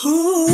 மன்னவனே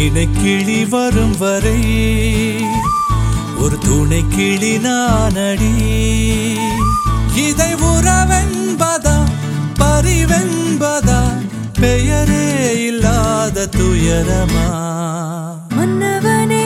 உன் இணை கிளி வரும் வரை ஒரு துணை கிளி நானடி. இதை உறவென்பதா பரிவென்பதா பெயரே இல்லாத துயரமா? மன்னவனே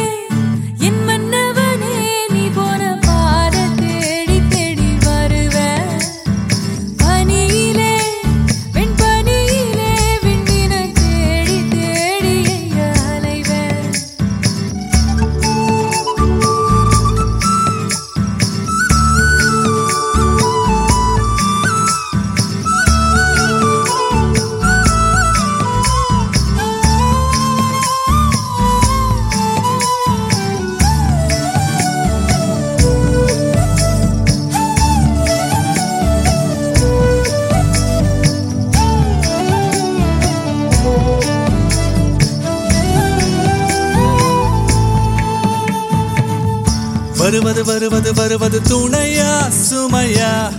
வருவது வருவது வருவது துணையா சுமையா?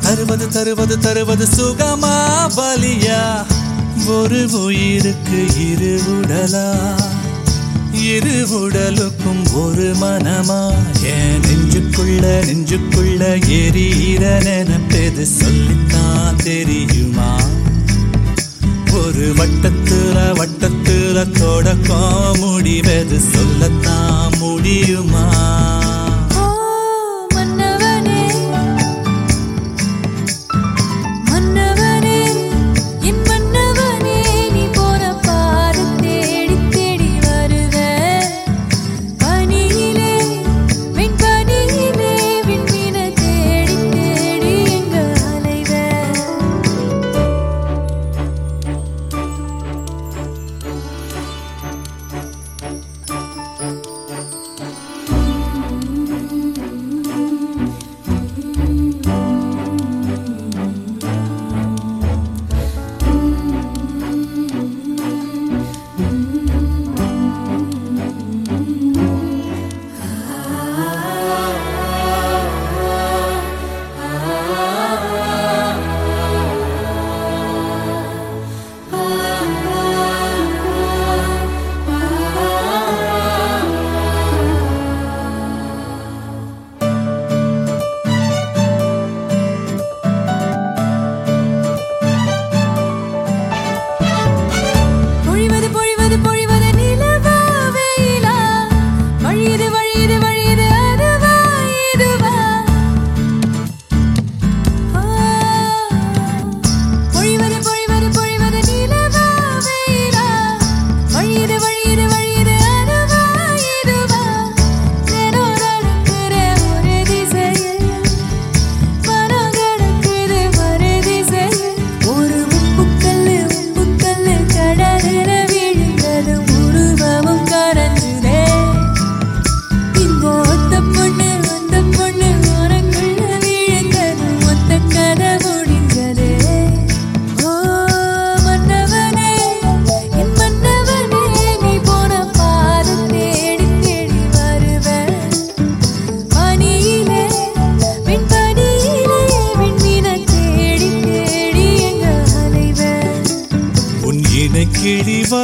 தருவது தருவது தருவது சுகமா பலியா? ஒரு உயிருக்கு இரு உடலா? இரு உடலுக்கும் ஒரு மனமா? என் நெஞ்சுக்குள்ள நெஞ்சுக்குள்ள எரியிற நினைப்பது சொல்லித்தான் தெரியுமா? ஒரு வட்டத்துல வட்டத்துல தொடக்கம் முடிவது சொல்லத்தான் முடியுமா?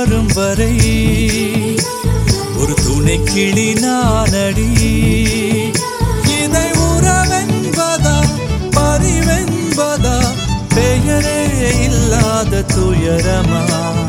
வரும் வரை ஒரு துணை கிளி நானடி. இதை உறவென்பதா பரிவென்பதா பெயரே இல்லாத துயரமா?